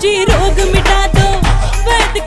जी रोग मिटा दो। वैद्य